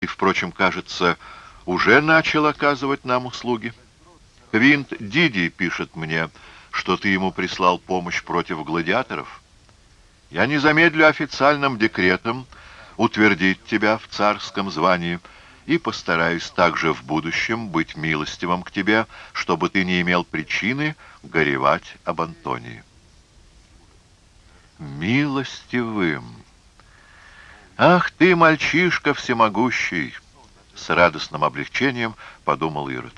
Ты, впрочем, кажется, уже начал оказывать нам услуги. Квинт Диди пишет мне, что ты ему прислал помощь против гладиаторов. Я не замедлю официальным декретом утвердить тебя в царском звании и постараюсь также в будущем быть милостивым к тебе, чтобы ты не имел причины горевать об Антонии. Милостивым! Ах ты, мальчишка всемогущий! С радостным облегчением подумал Ирод.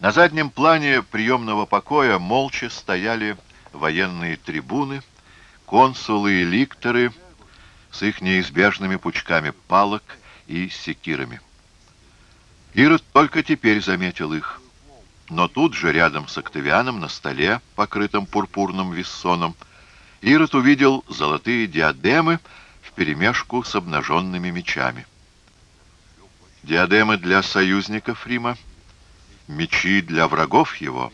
На заднем плане приемного покоя молча стояли военные трибуны, консулы и ликторы с их неизбежными пучками палок и секирами. Ирод только теперь заметил их. Но тут же, рядом с Октавианом, на столе, покрытом пурпурным виссоном, Ирод увидел золотые диадемы вперемешку с обнаженными мечами. Диадемы для союзников Рима, мечи для врагов его,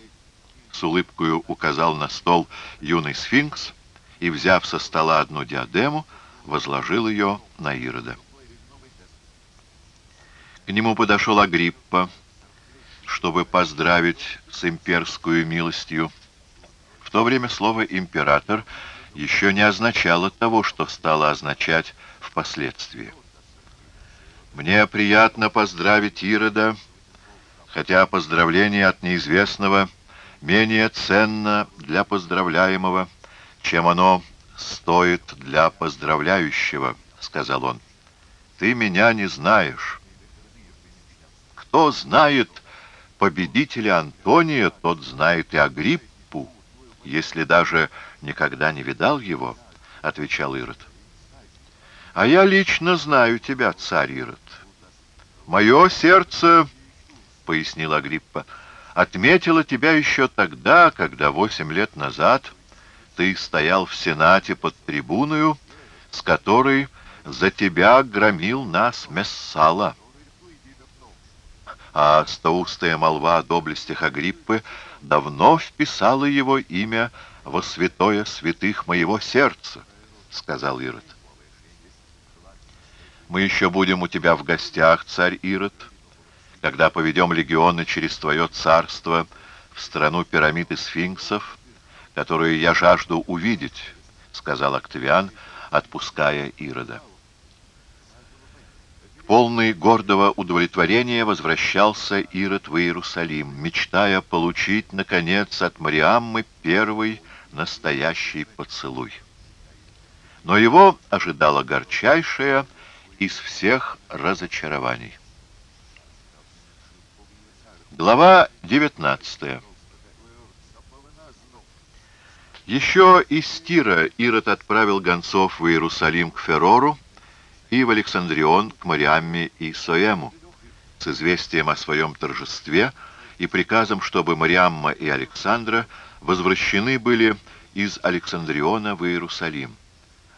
с улыбкою указал на стол юный сфинкс и, взяв со стола одну диадему, возложил ее на Ирода. К нему подошел Агриппа, чтобы поздравить с имперскую милостью. В то время слово «император» еще не означало того, что стало означать впоследствии. Мне приятно поздравить Ирода, хотя поздравление от неизвестного менее ценно для поздравляемого, чем оно стоит для поздравляющего, — сказал он. Ты меня не знаешь. Кто знает победителя Антония, тот знает и Агриппу, если даже никогда не видал его, — отвечал Ирод. А я лично знаю тебя, царь Ирод. Мое сердце, — пояснил Агриппа, — отметило тебя еще тогда, когда восемь лет назад ты стоял в Сенате под трибуною, с которой за тебя громил нас Мессала а стоустая молва о доблестях Агриппы давно вписала его имя во святое святых моего сердца, — сказал Ирод. Мы еще будем у тебя в гостях, царь Ирод, когда поведем легионы через твое царство в страну пирамид и сфинксов, которую я жажду увидеть, — сказал Октавиан, отпуская Ирода полный гордого удовлетворения возвращался Ирод в Иерусалим, мечтая получить, наконец, от Мариаммы первый настоящий поцелуй. Но его ожидало горчайшее из всех разочарований. Глава 19 Еще из Тира Ирод отправил гонцов в Иерусалим к Ферору, и в Александрион к Мариамме и Соему с известием о своем торжестве и приказом, чтобы Мариамма и Александра возвращены были из Александриона в Иерусалим,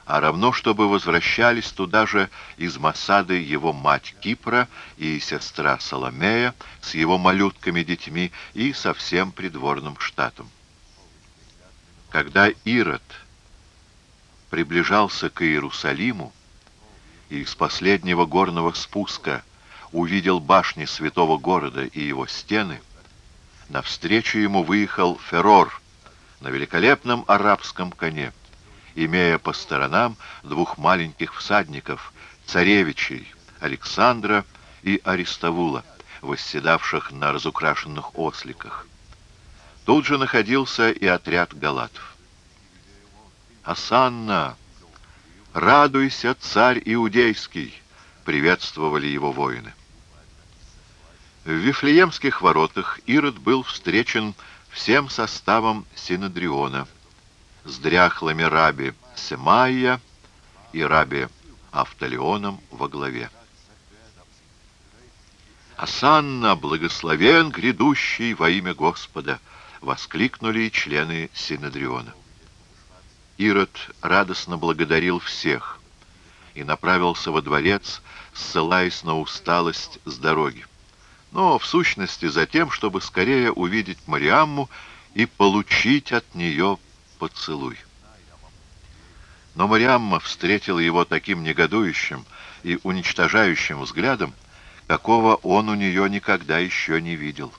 а равно, чтобы возвращались туда же из Масады его мать Кипра и сестра Соломея с его малютками-детьми и со всем придворным штатом. Когда Ирод приближался к Иерусалиму, и с последнего горного спуска увидел башни святого города и его стены, навстречу ему выехал Феррор на великолепном арабском коне, имея по сторонам двух маленьких всадников, царевичей Александра и Аристовула, восседавших на разукрашенных осликах. Тут же находился и отряд галатов. «Асанна!» «Радуйся, царь Иудейский!» — приветствовали его воины. В Вифлеемских воротах Ирод был встречен всем составом Синодриона, с дряхлыми раби Семайя и раби Автолеоном во главе. «Асанна, благословен грядущий во имя Господа!» — воскликнули члены Синодриона. Ирод радостно благодарил всех и направился во дворец, ссылаясь на усталость с дороги. Но, в сущности, за тем, чтобы скорее увидеть Мариамму и получить от нее поцелуй. Но Мариамма встретила его таким негодующим и уничтожающим взглядом, какого он у нее никогда еще не видел.